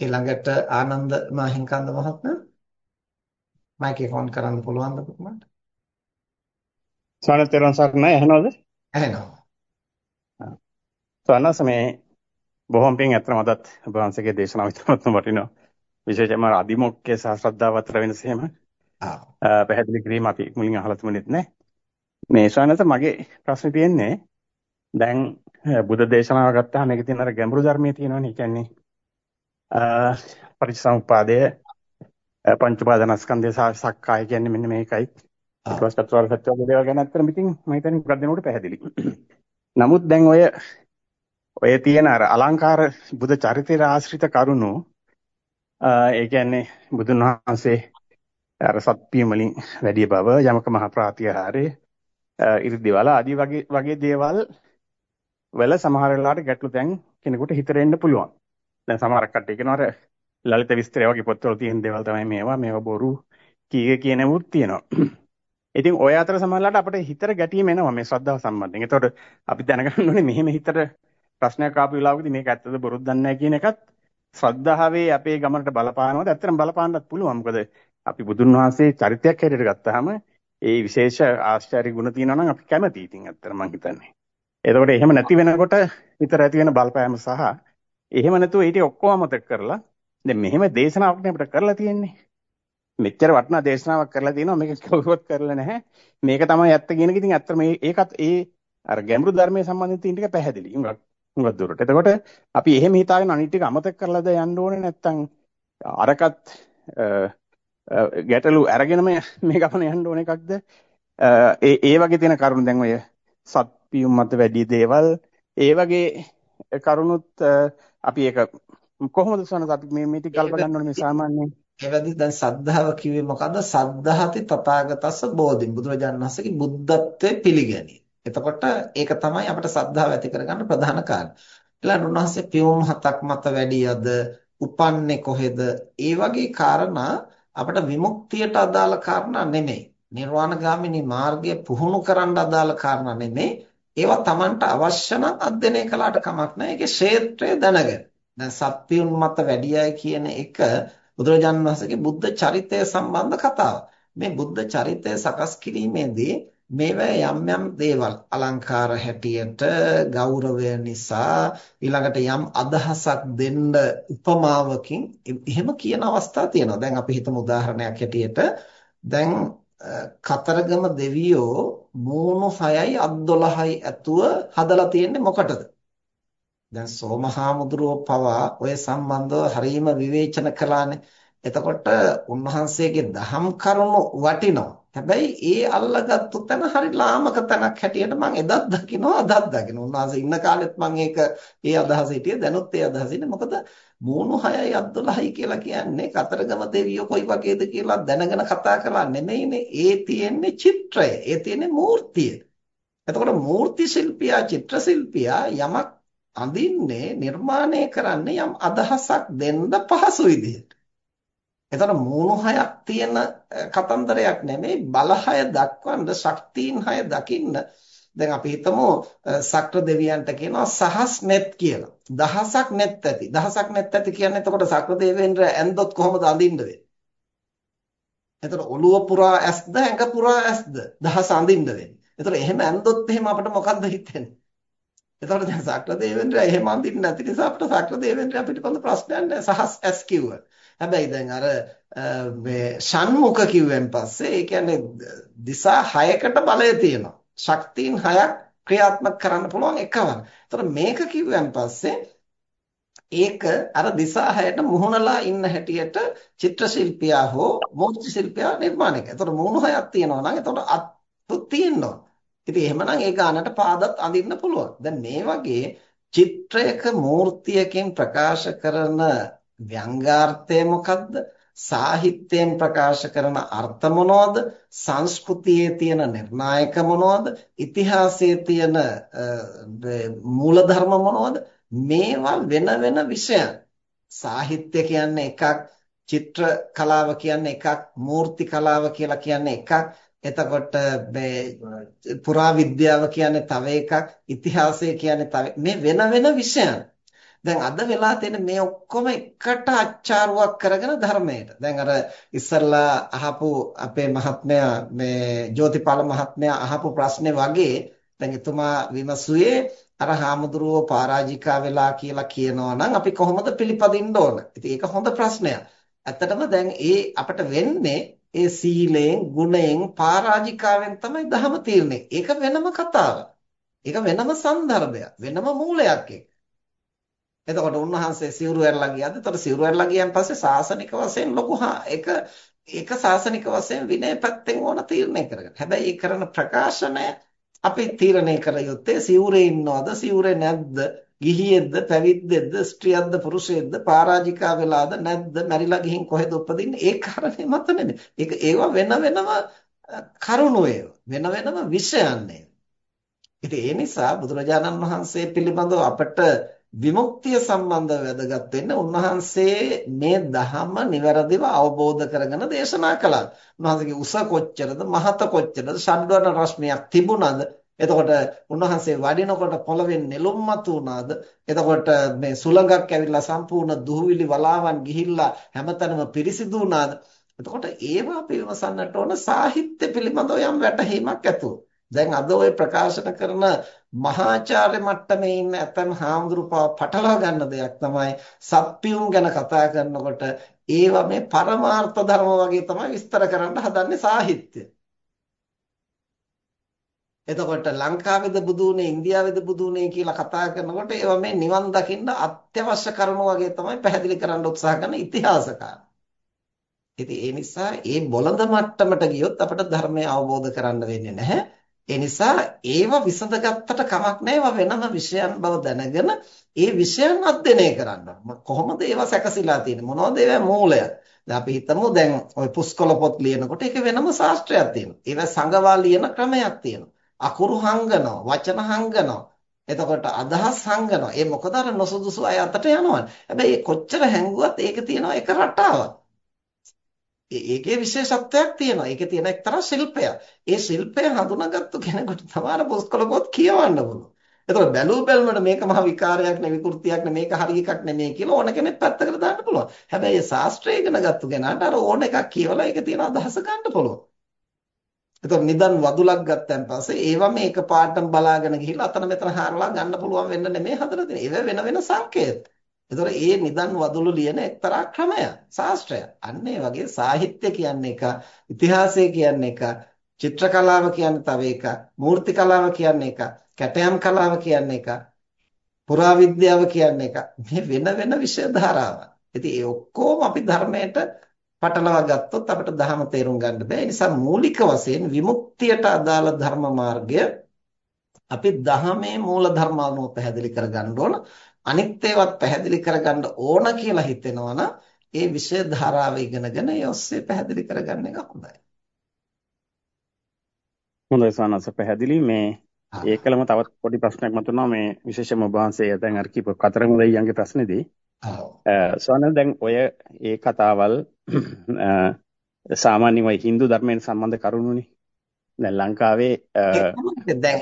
ඊළඟට ආනන්ද මහින්කන්ද මහත්මයා මයික් එක ඔන් කරන්න පුළුවන්ද කොහොමද? සවනතරන් සර්ණයි ඇහෙනවද? ඇහෙනවා. සවනස මේ බොහොම පිං අත්‍තර මදත් වහන්සේගේ දේශනාව විතරක් වටිනවා. විශේෂයෙන්ම අදිමොක්කේ සහ ශ්‍රද්ධාව අතර වෙනස එහෙම. ආ. පැහැදිලි කිරීම අපි මුලින් අහලා තිබුණෙත් නෑ. මේ සවනස මගේ ප්‍රශ්නේ තියෙන්නේ දැන් බුද්ධ දේශනාව ගත්තාම මේකේ තියෙන අර ගැඹුරු ධර්මයේ තියෙනවනේ. කියන්නේ පරිසම්පාදය පංච පාදනස්කන්ධය සක්කාය කියන්නේ මෙන්න මේකයි. ඊට පස්සේ චතුරාර්ය සත්‍ය වගේ දේවල් ගැන අත්‍තරම ඉතින් මම හිතන්නේ මොකක්ද දෙනකොට පැහැදිලි. නමුත් දැන් ඔය ඔය තියෙන අර අලංකාර බුද්ධ චරිතය ආශ්‍රිත කරුණු ඒ කියන්නේ බුදුන් වහන්සේ අර සත්පිය වලින් වැඩි බව යමක මහ ප්‍රාතිහාරේ ඉරිදිවල ආදී වගේ වගේ දේවල් වල සමහර වෙලාවට ගැටලු දැන් කෙනෙකුට හිතරෙන්න පුළුවන්. දැන් සමහරක් කට්ටිය කියනවා අර ලලිත විස්තරය වගේ පොත්වල තියෙන දේවල් තමයි මේවා මේවා බොරු කීයේ කියනවුත් තියෙනවා. ඉතින් ඔය අතර සමහරලාට අපිට හිතට ගැටීම එනවා මේ ශ්‍රද්ධාව සම්බන්ධයෙන්. ඒතකොට අපි දැනගන්න ඕනේ මෙහෙම හිතට ප්‍රශ්නයක් ආපු වෙලාවකදී මේක ඇත්තද බොරුද දන්නේ නැහැ කියන එකත් ශ්‍රද්ධාවේ අපේ ගමනට බලපානවද? ඇත්තටම බලපාන්නත් පුළුවන්. මොකද අපි බුදුන් වහන්සේ චරිතයක් හැටියට ගත්තාම ඒ විශේෂ ආශ්චර්ය ගුණ තියෙනවා නම් අපි කැමතියි. ඉතින් ඇත්තට මම හිතන්නේ. එතකොට එහෙම නැති වෙනකොට විතර ඇති වෙන බලපෑම සහ එහෙම නැතුව ඊට ඔක්කොම අමතක කරලා දැන් මෙහෙම දේශනාවක් නේ අපිට කරලා තියෙන්නේ. මෙච්චර වටිනා දේශනාවක් කරලා තියෙනවා මේක කවුරුවත් කරලා නැහැ. මේක තමයි ඇත්ත කියන එක ඉතින් ඇත්තට මේ ඒකත් ඒ අර ගැඹුරු ධර්මයේ සම්බන්ධිත තියෙන ටික පැහැදිලි. උඟක් උඟක් දුරට. එතකොට අපි එහෙම හිතාගෙන අනිත් ටික අමතක කරලාද යන්න ඕනේ නැත්නම් අරකත් ගැටලු අරගෙනම මේ ගමන යන්න ඕන එකක්ද? ඒ ඒ වගේ තියෙන කරුණු දැන් ඔය සත්පියුම් මත වැඩි දේවල් ඒ වගේ කරුණුත් අපි ඒක කොහොමද සනස අපි මේ මේ ටික ගල්ප ගන්න ඕනේ මේ සාමාන්‍යයෙන් එවැදි දැන් සද්ධාව කිව්වේ මොකද්ද සද්ධාති තථාගතස්ස බෝධින් බුදුරජාණන් වහන්සේගේ බුද්ධත්වයේ පිළිගැනීම. එතකොට ඒක තමයි අපිට සද්ධාව ඇති කරගන්න ප්‍රධාන කාරණා. ඊළඟ උන්වහන්සේ පියුම් හතක් මත වැඩියද උපන්නේ කොහෙද? ඒ වගේ කාරණා අපිට විමුක්තියට අදාළ කාරණා නෙමෙයි. නිර්වාණගාමිනී මාර්ගය පුහුණු කරන්න අදාළ කාරණා නෙමෙයි. ඒවා Tamanට අවශ්‍ය නම් අධ්‍යයනය කළාට කමක් නැහැ. ඒකේ ක්ෂේත්‍රය දැනගන්න. දැන් සත්‍යුන් මත වැඩියයි කියන එක බුදුරජාණන් වහන්සේගේ බුද්ධ චරිතය සම්බන්ධ කතාවක්. මේ බුද්ධ චරිතය සකස් කිරීමේදී මේවා යම් යම් දේවල් අලංකාර හැටියට ගෞරවය නිසා ඊළඟට යම් අදහසක් දෙන්න උපමාවකින් එහෙම කියන අවස්ථා තියෙනවා. දැන් අපි හිතමු උදාහරණයක් හැටියට දැන් කතරගම දෙවියෝ මූණු 6යි අත් 12යි ඇතුව හදලා තියෙන්නේ මොකටද? දැන් සෝමහාමුදුරුව පවා ඔය සම්බන්ධව හරීම විවේචන කළානේ. එතකොට උන්වහන්සේගේ දහම් කරුණු වටිනවා. හැබැයි ඒ අල්ලගත්තු තැන හරි ලාමක තැනක් හැටියට මම එදත් දකිනවා අදත් දකිනවා. උන්වහන්සේ ඉන්න කාලෙත් මම ඒක ඒ අදහස හිටියේ දැනුත් ඒ අදහස ඉන්නේ. මොකද මූණු 6යි අත් 12යි කියලා කියන්නේ කතරගම දෙවියෝ කොයි වගේද කියලා දැනගෙන කතා කරලා නෙමෙයිනේ. ඒ තියෙන්නේ චිත්‍රය. ඒ තියෙන්නේ මූර්තිය. එතකොට මූර්ති ශිල්පියා චිත්‍ර ශිල්පියා යමක් අඳින්නේ නිර්මාණය කරන්නේ යම් අදහසක් දෙන්න පහසු විදිහට. එතකොට මූණු හයක් තියෙන කතන්දරයක් නෙමෙයි බල හය දක්වන්න ශක්තියින් හය දකින්න දැන් අපි හිතමු සක්‍ර දෙවියන්ට කියනවා සහස් net කියලා. දහසක් net ඇති. දහසක් net ඇති කියන්නේ එතකොට සක්‍ර දෙවියන්ට ඇන්දොත් කොහොමද අඳින්න වෙන්නේ? එතකොට ඔළුව පුරා ඇස්ද ඇඟ පුරා ඇස්ද දහස අඳින්න වෙන්නේ. එතකොට එහෙම ඇන්දොත් එහෙම අපිට මොකද්ද හිතෙන්නේ? එතකොට දැන් සක්‍ර දෙවියන්ට එහෙම අඳින්න නැති නිසා අපිට සක්‍ර දෙවියන්ට අපිට කොහොමද ප්‍රශ්නයක් නැහැ. සහස් ඇස් කිව්වා. හැබැයි දැන් අර මේ ෂණ්මුඛ කිව්වෙන් පස්සේ ඒ කියන්නේ දිසා 6කට බලය තියෙනවා. ශක්තියින් 6ක් ක්‍රියාත්මක කරන්න පුළුවන් එකවර. ඒතර මේක කිව්වෙන් පස්සේ ඒක අර දිසා 6ට මුහුණලා ඉන්න හැටියට චිත්‍ර ශිල්පියා හෝ මූර්ති ශිල්පියා නිර්මාණය කරනවා. ඒතර මුහුණු 6ක් තියෙනවා නම් ඒතකොට අත් තියෙනවා. ඉතින් එහෙමනම් ඒ ගානට පාදත් අඳින්න පුළුවන්. දැන් මේ වගේ චිත්‍රයක මූර්තියකින් ප්‍රකාශ කරන ව්‍යංගාර්ථය මොකක්ද? සාහිත්‍යයෙන් ප්‍රකාශ කරන අර්ථ මොනවද? සංස්කෘතියේ තියෙන නිර්ණායක මොනවද? ඉතිහාසයේ තියෙන මූලධර්ම මොනවද? මේවා වෙන වෙන විෂයන්. සාහිත්‍ය කියන්නේ එකක්, චිත්‍ර කලාව කියන්නේ එකක්, මූර්ති කලාව කියලා කියන්නේ එකක්. එතකොට මේ පුරා විද්‍යාව කියන්නේ තව එකක්, ඉතිහාසය කියන්නේ තව මේ වෙන වෙන විෂයන්. දැන් අද වෙලා තියෙන මේ ඔක්කොම එකට අච්චාරුවක් කරගෙන ධර්මයට. දැන් අර ඉස්සල්ලා අහපු අපේ මහත්මයා මේ ජෝතිපාල මහත්මයා අහපු ප්‍රශ්නේ වගේ දැන් එතුමා විමසුවේ අර හාමුදුරුවෝ පරාජිකා වෙලා කියලා කියනවා නම් අපි කොහොමද පිළිපදින්න ඕන? ඉතින් ඒක හොඳ ප්‍රශ්නයක්. ඇත්තටම දැන් ඒ අපිට වෙන්නේ ඒ සීලයෙන්, ගුණයෙන්, පරාජිකාවෙන් තමයි ධහම තීරණය. ඒක වෙනම කතාවක්. ඒක වෙනම සන්දර්භයක්. වෙනම මූලයක් ඒක. එතකොට උන්වහන්සේ සිවුරු ඇරලා ගියාද? එතකොට සිවුරු ඇරලා ගියන් පස්සේ සාසනික වශයෙන් ලොකු ඒක ඒක සාසනික වශයෙන් විනය පැත්තෙන් ඕන තීරණය කරගන්න. හැබැයි ඒ කරන ප්‍රකාශනය අපි තීරණය කර යුත්තේ සිවුරේ ඉන්නවද සිවුරේ නැද්ද ගිහියෙක්ද පැවිද්දෙක්ද ස්ත්‍රියක්ද පුරුෂයෙක්ද පරාජිකා වෙලාද නැද්ද මැරිලා ගිහින් කොහෙද උපදින්නේ ඒ කාරණේ මත නෙමෙයි. ඒක ඒවා වෙන වෙනම කරුණු වෙන වෙනම විෂයන් ඉතින් ඒ නිසා බුදුරජාණන් වහන්සේ පිළිබඳව අපට විමුක්තිය සම්බන්ධව වැදගත් වෙන්නේ උන්වහන්සේ මේ ධහම નિවරදිව අවබෝධ කරගෙන දේශනා කළා. උන්වහන්සේගේ උස කොච්චරද මහත කොච්චරද ෂඩ්වර්ණ රශ්මියක් තිබුණාද? එතකොට උන්වහන්සේ වඩිනකොට පොළවෙන් නෙළුම් මතු වුණාද? එතකොට මේ සුළඟක් ඇවිල්ලා සම්පූර්ණ දුහවිලි වලාවන් ගිහිල්ලා හැමතැනම පිරිසිදු වුණාද? එතකොට ඒවා අපි විමසන්නට ඕන සාහිත්‍ය පිළිබඳව යම් වැටහීමක් ඇතුව. දැන් අද ওই ප්‍රකාශන කරන මහාචාර්ය මට්ටමේ ඉන්න ඇතම් හාමුදුරුවෝ පටලවා ගන්න දෙයක් තමයි සත්පියුම් ගැන කතා කරනකොට ඒවා මේ පරමාර්ථ ධර්ම වගේ තමයි විස්තර කරන්න හදන්නේ සාහිත්‍ය. එතකොට ලංකාවේද බුදුනේ ඉන්දියාවේද බුදුනේ කියලා කතා කරනකොට ඒවා මේ නිවන් දකින්න අත්‍යවශ්‍ය කරුණු වගේ තමයි පැහැදිලි කරන්න උත්සාහ කරන ඉතිහාසකාර. ඉතින් ඒ නිසා ඒ බොළඳ මට්ටමට ගියොත් අපිට ධර්මය අවබෝධ කරන්න වෙන්නේ නැහැ. ඒ නිසා ඒව විසඳගත්තට කමක් නැහැ වෙනම විෂයන් බව දැනගෙන ඒ විෂයන් අධ්‍යයනය කරන්න. කොහොමද ඒවා සැකසීලා තියෙන්නේ? මොනවද ඒවා මූලය? දැන් අපි හිතමු දැන් ওই පුස්කොළ පොත් ලියනකොට ඒක වෙනම ශාස්ත්‍රයක් තියෙනවා. ඒවා සංගවා ලියන ක්‍රමයක් තියෙනවා. අකුරු හංගනවා, වචන හංගනවා. එතකොට අදහස් හංගනවා. ඒ මොකද අර නොසුදුසු අය අතට යනවා. හැබැයි කොච්චර හැංගුවත් ඒක තියෙනවා එක රටාවක්. ඒකේ විශේෂත්වයක් තියෙනවා. ඒකේ තියෙන එක්තරා ශිල්පයක්. ඒ ශිල්පය හඳුනාගත්තු කෙනෙකුට තමයි පුස්කොළ පොත් කියවන්න පුළුවන්. එතකොට බැලූ බැලමට මේක මහ විකාරයක් නෙවෙයි විකෘතියක් නෙවෙයි මේක හරි එකක් නෙමෙයි කියලා ඕන කෙනෙක් පැත්තකට දාන්න පුළුවන්. හැබැයි ඒ ශාස්ත්‍රය ඉගෙන ගත්තු කෙනාට අර ඕන එකක් කියවලා ඒකේ තියෙන අදහස ගන්න පුළුවන්. එතකොට නිදන් වදුලක් ගත්තන් පස්සේ ඒවා මේක පාඩම් බලාගෙන ගිහිල්ලා අතන මෙතන හරලා ගන්න පුළුවන් වෙන්න නෙමෙයි හදලා තියෙන්නේ. ඒවා වෙන වෙන සංකේත. එතකොට ඒ නිදන් වදුළු ලියන එක්තරා ක්‍රමයක් ශාස්ත්‍රයක්. අන්න ඒ වගේ සාහිත්‍ය කියන්නේ එක, ඉතිහාසය කියන්නේ එක, චිත්‍ර කලාව කියන්නේ තව එකක්, මූර්ති කලාව කියන්නේ එකක්, කැටයම් කලාව කියන්නේ එකක්, පුරාවිද්‍යාව කියන්නේ එකක්. මේ වෙන වෙන විෂය ධාරාවක්. ඉතින් ඒ ඔක්කොම අපි ධර්මයට පටලවා ගත්තොත් අපිට ධර්ම තේරුම් ගන්න බෑ. ඒ නිසා මූලික වශයෙන් විමුක්තියට අදාළ ධර්ම මාර්ගය අපි දහමේ මූල ධර්ම අනුව පැහැදිලි කරගන්න ඕන. අනිත් ඒවත් පැහැදිලි කරගන්න ඕන කියලා හිතෙනවා නම් ඒ විෂය ධාරාව ඉගෙනගෙන ඒ ඔස්සේ පැහැදිලි කරගන්න එක හොඳයි. හොඳයි සානස පැහැදිලි මේ ඒකලම තවත් පොඩි ප්‍රශ්නයක් මතුණා මේ විශේෂයෙන්ම ඔබ වහන්සේ දැන් අර කිව්ව කතරගම දෙයියන්ගේ ප්‍රශ්නේදී සානස දැන් ඔය ඒ කතාවල් සාමාන්‍යයෙන් ඔය Hindu ධර්මයෙන් සම්බන්ධ කරුණුනේ දැන් ලංකාවේ දැන්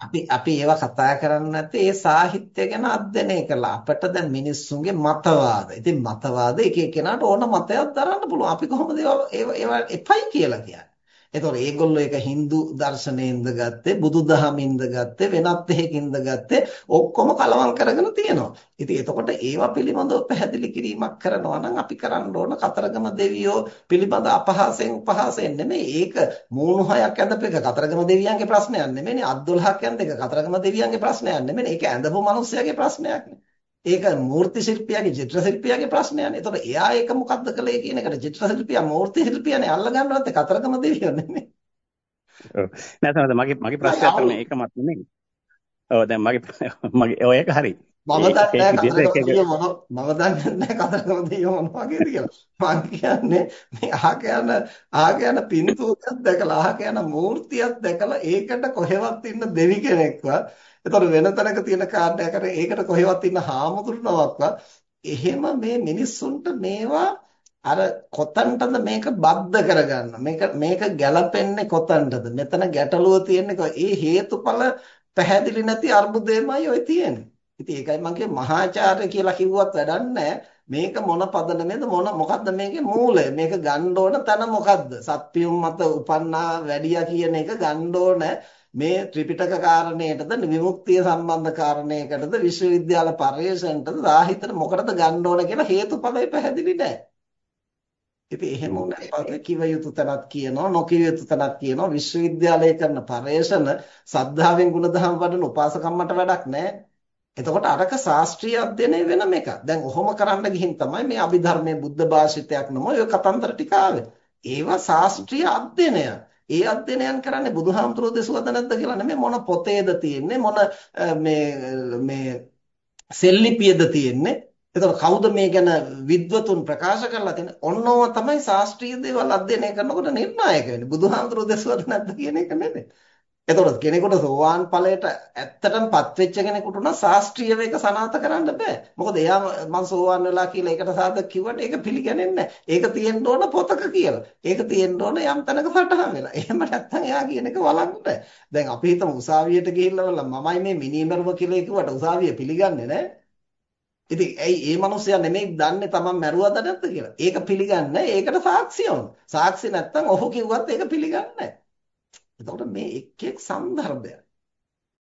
අපි අපි ඒවා කතා කරන්නේ නැත්තේ ඒ සාහිත්‍ය ගැන අධ්‍යයනය කළා. අපිට දැන් මිනිස්සුන්ගේ මතවාද. ඉතින් මතවාද එක එක්කෙනාට ඕන මතයක් දරන්න පුළුවන්. අපි කොහොමද ඒවා ඒවා එපයි කියලා කියන්නේ? එතකොට ඒගොල්ලෝ ඒක Hindu දර්ශනයෙන්ද ගත්තේ බුදුදහමින්ද ගත්තේ වෙනත් එකකින්ද ගත්තේ ඔක්කොම කලවම් කරගෙන තියෙනවා. ඉතින් එතකොට ඒවා පිළිබඳව පැහැදිලි කිරීමක් කරනවා නම් අපි කරන්න ඕන කතරගම දෙවියෝ පිළිබඳ අපහාසයෙන් උපහාසයෙන් නෙමෙයි. ඒක මූණු හයක් ඇඳපු එක කතරගම දෙවියන්ගේ ප්‍රශ්නයක් නෙමෙයිනේ. අත් 12ක් ඇඳ එක කතරගම දෙවියන්ගේ ප්‍රශ්නයක් නෙමෙයිනේ. ඒක ඇඳපු මිනිස්සයාගේ ප්‍රශ්නයක් නේ. ඒක මූර්ති ශිල්පියාගේ චිත්‍ර ශිල්පියාගේ ප්‍රශ්නයනේ. ඒතකොට එයා ඒක මොකද්ද කළේ කියන එකට චිත්‍ර ශිල්පියා මූර්ති ශිල්පියානේ අල්ල ගන්නවත් කතරගම දෙවියෝ නෙමෙයි. ඔව්. නෑ තමයි මගේ මගේ ප්‍රශ්නය තමයි ඒකමත් නෙමෙයි. ඔව් දැන් මගේ මගේ ඔය එක හරි. මම දන්නේ නැහැ කතරගම මොන මම දන්නේ නැහැ කතරගම දෙවියෝ මොන වගේද කියලා. මම කියන්නේ මේ අහක යන අහක යන පින්තූරයක් දැකලා අහක යන මූර්තියක් දැකලා ඒකට කොහෙවත් ඉන්න දෙවි කෙනෙක්වත් එතකොට වෙන තැනක තියෙන කාර්යයක් අර ඒකට කොහෙවත් ඉන්න හාමුදුරුවෝක්වත් එහෙම මේ මිනිස්සුන්ට මේවා අර කොතනටද මේක බද්ධ කරගන්න මේක මේක ගැලපෙන්නේ කොතනටද මෙතන ගැටලුව තියෙන්නේ ඒ හේතුඵල පැහැදිලි නැති අර්බුදයමයි ඔය තියෙන්නේ ඉතින් ඒකයි මම කියේ මහාචාර්ය කියලා කිව්වත් වැඩක් මේක මොන පදනමේද මොන මොකද්ද මේකේ මූලය? මේක ගන්න ඕන තැන මොකද්ද? සත්‍යුම් මත උපන්නා වැඩියා කියන එක ගන්න ඕන මේ ත්‍රිපිටක කාරණේටද විමුක්තිය සම්බන්ධ කාරණේකටද විශ්වවිද්‍යාල පරිශ්‍රණයටද සාහිත්‍යයට මොකටද ගන්න ඕන කියලා හේතුඵලය පැහැදිලි නැහැ. ඉතින් එහෙම උනත් කිව යුතු තැනක් කියනවා නොකිය යුතු තැනක් කියනවා විශ්වවිද්‍යාලය කරන පරේෂණ සද්ධාවෙන් ගුණධම් වඩන උපාසකම්මට වැඩක් නැහැ. එතකොට අරක ශාස්ත්‍රීය අධ්‍යයනය වෙනම එකක්. දැන් ඔහොම කරන්න ගිහින් තමයි මේ අභිධර්මයේ බුද්ධ භාෂිතයක් නම ඔය කතන්දර ටික ආවේ. ඒවා ශාස්ත්‍රීය අධ්‍යයනය. ඒ අධ්‍යයනයන් කරන්නේ බුදුහාමුදුරුවෝ දෙසුවද නැද්ද කියලා නෙමෙයි මොන පොතේද තියෙන්නේ මොන මේ මේ සෙල්ලිපියද තියෙන්නේ එතකොට කවුද මේ ගැන විද්වතුන් ප්‍රකාශ කරලා තියෙන්නේ? ඔන්නෝව තමයි ශාස්ත්‍රීය දේවල් අධ්‍යයනය කරනකොට නිර්ණායක වෙන්නේ. බුදුහාමුදුරුවෝ දෙසුවද නැද්ද කියන එක නෙමෙයි. එතකොට කෙනෙකුට සෝවාන් ඵලයට ඇත්තටම පත් වෙච්ච කෙනෙකුට උනා ශාස්ත්‍රීයව ඒක සනාථ කරන්න බෑ. මොකද එයා මං සෝවාන් වෙලා කියලා ඒකට සාධක කිව්වට ඒක පිළිගන්නේ නැහැ. ඒක තියෙන්න ඕන පොතක කියලා. ඒක තියෙන්න ඕන යම් තැනක සටහන් වෙලා. එහෙම නැත්නම් එයා කියන එක වළංගුට. දැන් අපි හිතමු උසාවියට ගිහිල්ලා මමයි මේ මිනිමරුව කියලා කිව්වට උසාවිය පිළිගන්නේ නැහැ. ඉතින් ඇයි ඒ මිනිස්සයා නෙමෙයි දන්නේ Taman මැරුවද නැද්ද කියලා. ඒක පිළිගන්නේ ඒකට සාක්ෂි ඕන. සාක්ෂි නැත්තම් ඔහු කිව්වත් ඒක පිළිගන්නේ නැහැ. එතකොට මේ එක් එක් සන්දර්භයක්